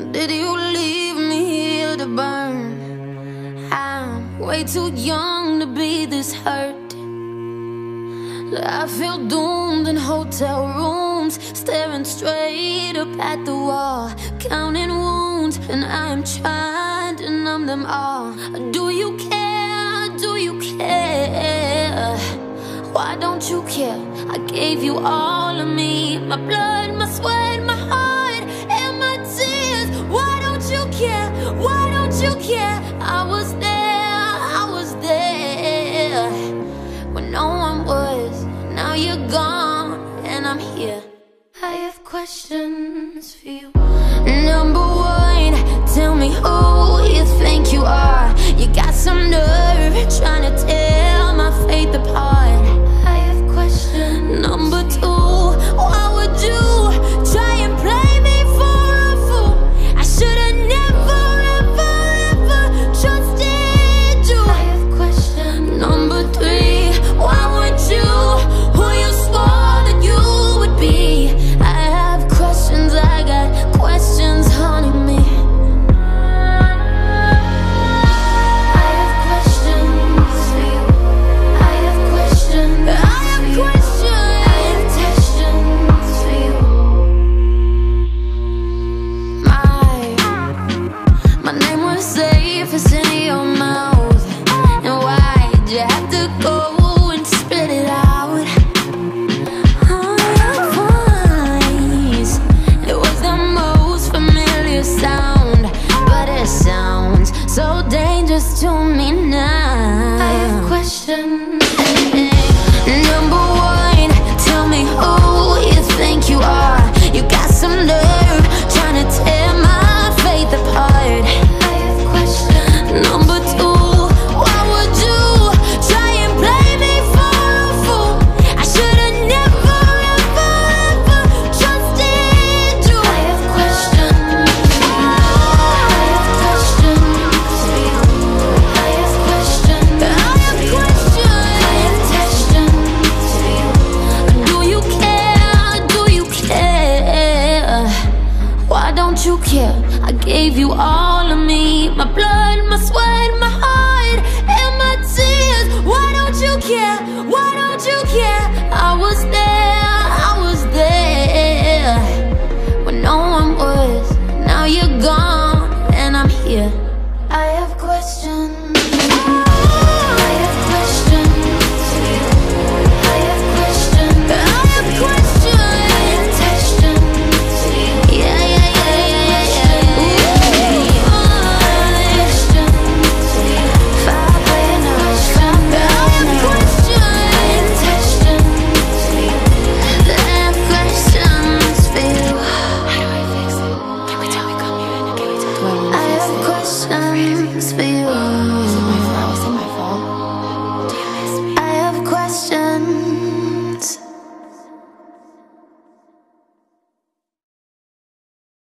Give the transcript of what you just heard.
Did you leave me here to burn? I'm way too young to be this hurt. I feel doomed in hotel rooms, staring straight up at the wall, counting wounds, and I'm trying to numb them all. Do you care? Do you care? Why don't you care? I gave you all of me, my blood, my sweat, my heart. questions for you. Number one, tell me who you think you are. just told me now. I have questions. Number care. I gave you all of me, my blood, my sweat, my heart, and my tears. Why don't you care? Why don't you care? I was there, I was there when no one was. Now you're gone, and I'm here. I have questions. dreams for you.